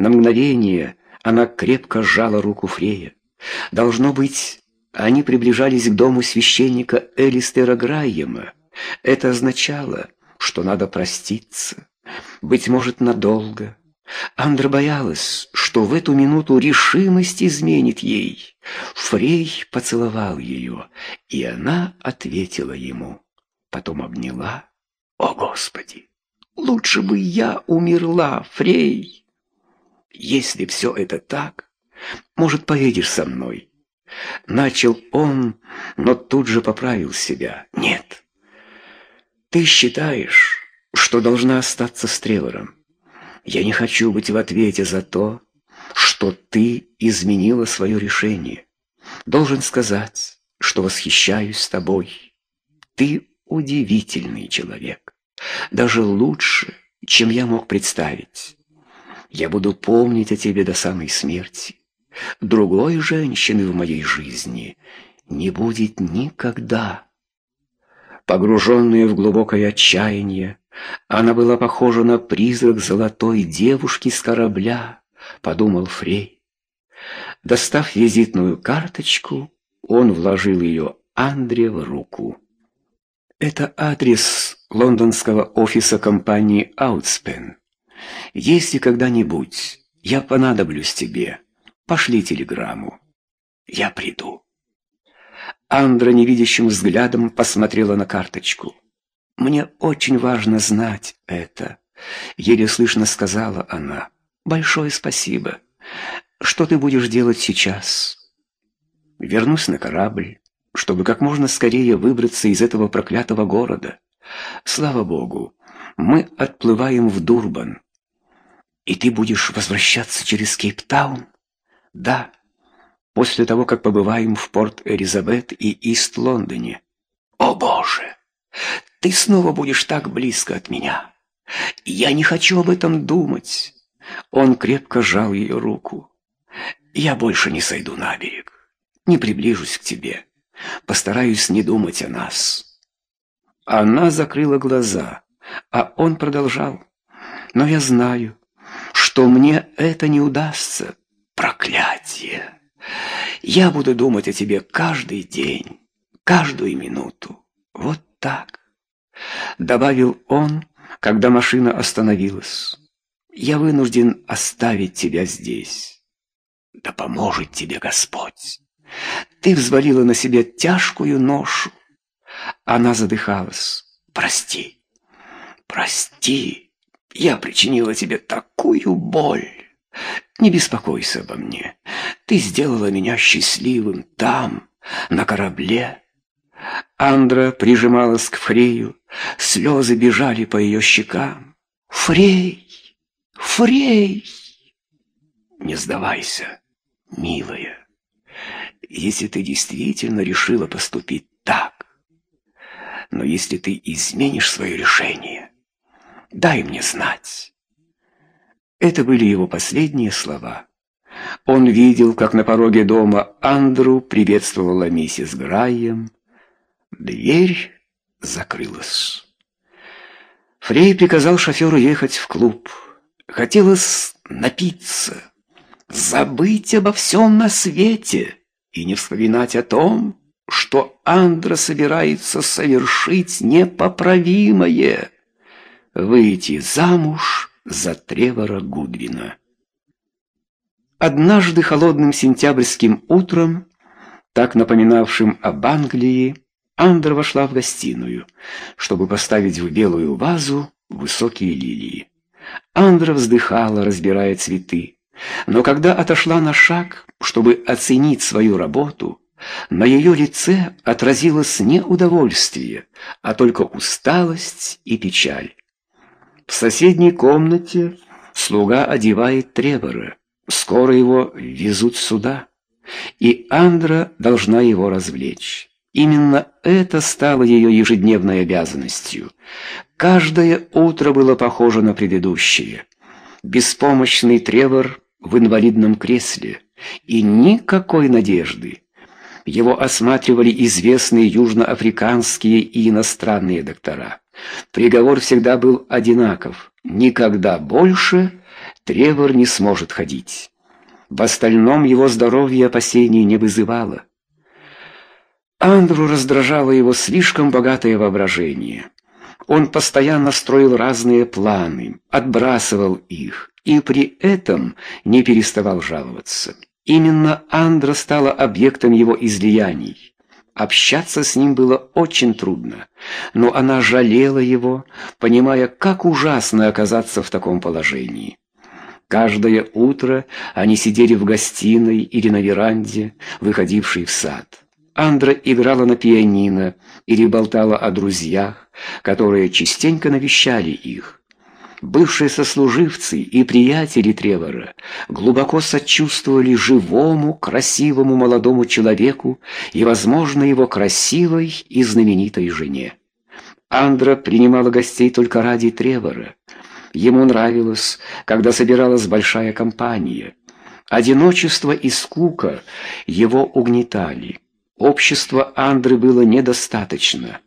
На мгновение она крепко сжала руку Фрея. Должно быть, они приближались к дому священника Элистера Грайема. Это означало, что надо проститься, быть может, надолго. Андра боялась, что в эту минуту решимость изменит ей. Фрей поцеловал ее, и она ответила ему. Потом обняла. «О, Господи! Лучше бы я умерла, Фрей!» «Если все это так, может, поедешь со мной?» Начал он, но тут же поправил себя. «Нет, ты считаешь, что должна остаться с Тревором. Я не хочу быть в ответе за то, что ты изменила свое решение. Должен сказать, что восхищаюсь тобой. Ты удивительный человек, даже лучше, чем я мог представить. Я буду помнить о тебе до самой смерти. Другой женщины в моей жизни не будет никогда. Погруженная в глубокое отчаяние, она была похожа на призрак золотой девушки с корабля, подумал Фрей. Достав визитную карточку, он вложил ее Андре в руку. Это адрес лондонского офиса компании Outspен. Если когда-нибудь я понадоблюсь тебе, пошли телеграмму. Я приду. Андра невидящим взглядом посмотрела на карточку. «Мне очень важно знать это», — еле слышно сказала она. «Большое спасибо. Что ты будешь делать сейчас?» «Вернусь на корабль, чтобы как можно скорее выбраться из этого проклятого города. Слава богу, мы отплываем в Дурбан. И ты будешь возвращаться через Кейптаун?» «Да» после того, как побываем в Порт-Элизабет и Ист-Лондоне. О, Боже! Ты снова будешь так близко от меня. Я не хочу об этом думать. Он крепко сжал ее руку. Я больше не сойду на берег. Не приближусь к тебе. Постараюсь не думать о нас. Она закрыла глаза, а он продолжал. Но я знаю, что мне это не удастся. Проклятие! Я буду думать о тебе каждый день, каждую минуту. Вот так. Добавил он, когда машина остановилась. Я вынужден оставить тебя здесь. Да поможет тебе Господь. Ты взвалила на себя тяжкую ношу. Она задыхалась. Прости, прости, я причинила тебе такую боль. Не беспокойся обо мне. Ты сделала меня счастливым там, на корабле. Андра прижималась к Фрею, слезы бежали по ее щекам. Фрей! Фрей! Не сдавайся, милая. Если ты действительно решила поступить так, но если ты изменишь свое решение, дай мне знать. Это были его последние слова. Он видел, как на пороге дома Андру приветствовала миссис Грайем. Дверь закрылась. Фрей приказал шоферу ехать в клуб. Хотелось напиться, забыть обо всем на свете и не вспоминать о том, что Андра собирается совершить непоправимое — выйти замуж за Тревора Гудвина. Однажды холодным сентябрьским утром, так напоминавшим об Англии, Андра вошла в гостиную, чтобы поставить в белую вазу высокие лилии. Андра вздыхала, разбирая цветы, но когда отошла на шаг, чтобы оценить свою работу, на ее лице отразилось не удовольствие, а только усталость и печаль. В соседней комнате слуга одевает Тревора. Скоро его везут сюда, и Андра должна его развлечь. Именно это стало ее ежедневной обязанностью. Каждое утро было похоже на предыдущее. Беспомощный Тревор в инвалидном кресле и никакой надежды. Его осматривали известные южноафриканские и иностранные доктора. Приговор всегда был одинаков: никогда больше Тревор не сможет ходить. В остальном его здоровье опасений не вызывало. Андру раздражало его слишком богатое воображение. Он постоянно строил разные планы, отбрасывал их и при этом не переставал жаловаться. Именно Андра стала объектом его излияний. Общаться с ним было очень трудно, но она жалела его, понимая, как ужасно оказаться в таком положении. Каждое утро они сидели в гостиной или на веранде, выходившей в сад. Андра играла на пианино или болтала о друзьях, которые частенько навещали их. Бывшие сослуживцы и приятели Тревора глубоко сочувствовали живому, красивому молодому человеку и, возможно, его красивой и знаменитой жене. Андра принимала гостей только ради Тревора. Ему нравилось, когда собиралась большая компания. Одиночество и скука его угнетали. Общества Андры было недостаточно.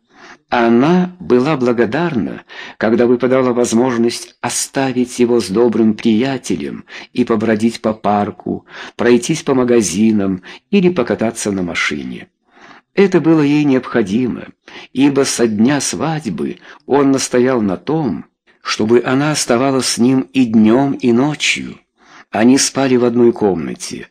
Она была благодарна, когда выпадала возможность оставить его с добрым приятелем и побродить по парку, пройтись по магазинам или покататься на машине. Это было ей необходимо, ибо со дня свадьбы он настоял на том, чтобы она оставалась с ним и днем, и ночью. Они спали в одной комнате.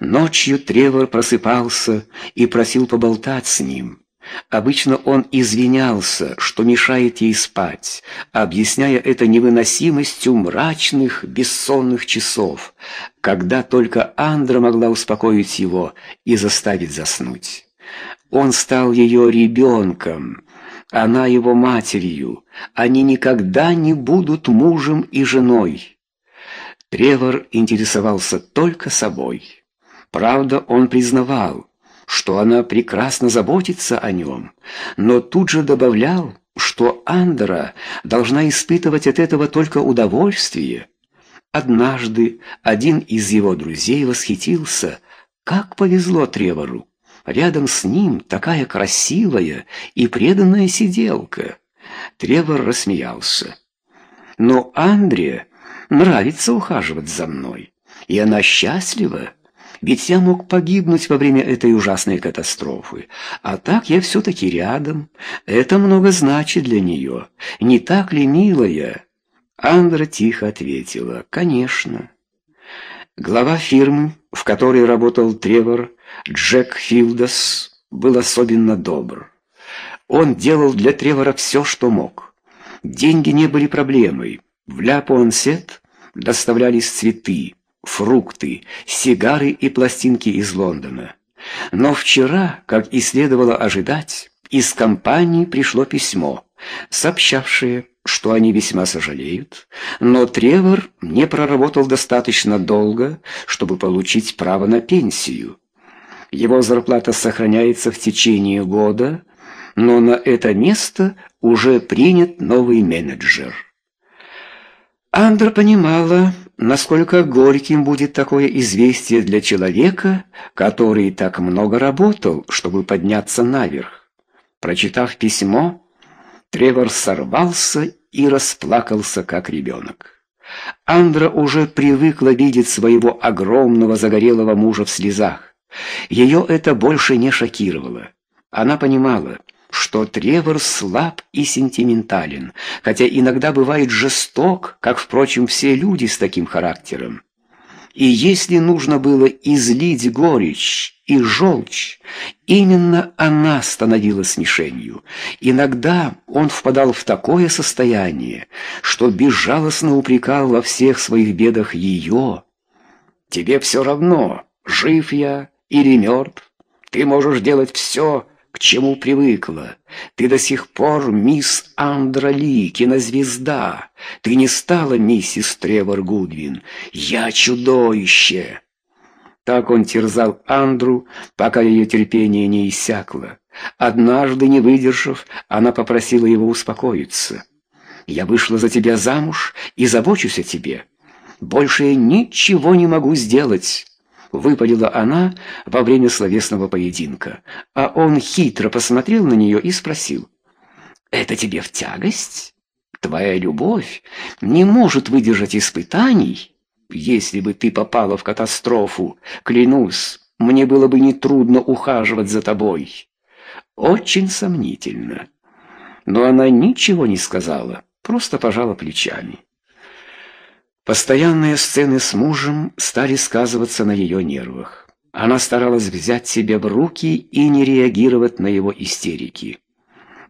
Ночью Тревор просыпался и просил поболтать с ним. Обычно он извинялся, что мешает ей спать, объясняя это невыносимостью мрачных, бессонных часов, когда только Андра могла успокоить его и заставить заснуть. Он стал ее ребенком, она его матерью. Они никогда не будут мужем и женой. Тревор интересовался только собой. Правда, он признавал, что она прекрасно заботится о нем, но тут же добавлял, что Андра должна испытывать от этого только удовольствие. Однажды один из его друзей восхитился, как повезло Тревору. Рядом с ним такая красивая и преданная сиделка. Тревор рассмеялся. Но Андре нравится ухаживать за мной, и она счастлива. Ведь я мог погибнуть во время этой ужасной катастрофы, а так я все-таки рядом. Это много значит для нее. Не так ли, милая?» Андра тихо ответила, «Конечно». Глава фирмы, в которой работал Тревор, Джек Филдас, был особенно добр. Он делал для Тревора все, что мог. Деньги не были проблемой. В Ля Пуансет доставлялись цветы, фрукты, сигары и пластинки из Лондона. Но вчера, как и следовало ожидать, из компании пришло письмо, сообщавшее, что они весьма сожалеют, но Тревор не проработал достаточно долго, чтобы получить право на пенсию. Его зарплата сохраняется в течение года, но на это место уже принят новый менеджер. Андра понимала, насколько горьким будет такое известие для человека, который так много работал, чтобы подняться наверх. Прочитав письмо, Тревор сорвался и расплакался, как ребенок. Андра уже привыкла видеть своего огромного загорелого мужа в слезах. Ее это больше не шокировало. Она понимала, что Тревор слаб и сентиментален, хотя иногда бывает жесток, как, впрочем, все люди с таким характером. И если нужно было излить горечь и желчь, именно она становилась мишенью. Иногда он впадал в такое состояние, что безжалостно упрекал во всех своих бедах ее. «Тебе все равно, жив я или мертв, ты можешь делать все, к чему привыкла. Ты до сих пор мисс Андра Ли, кинозвезда. Ты не стала миссис Тревор Гудвин. Я чудовище!» Так он терзал Андру, пока ее терпение не иссякло. Однажды, не выдержав, она попросила его успокоиться. «Я вышла за тебя замуж и забочусь о тебе. Больше я ничего не могу сделать» выпалила она во время словесного поединка. А он хитро посмотрел на нее и спросил. «Это тебе в тягость? Твоя любовь не может выдержать испытаний?» если бы ты попала в катастрофу, клянусь, мне было бы нетрудно ухаживать за тобой. Очень сомнительно. Но она ничего не сказала, просто пожала плечами. Постоянные сцены с мужем стали сказываться на ее нервах. Она старалась взять себя в руки и не реагировать на его истерики.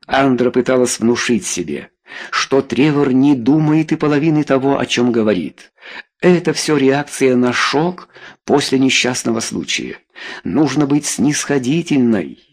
Андра пыталась внушить себе, что Тревор не думает и половины того, о чем говорит. Это все реакция на шок после несчастного случая. Нужно быть снисходительной.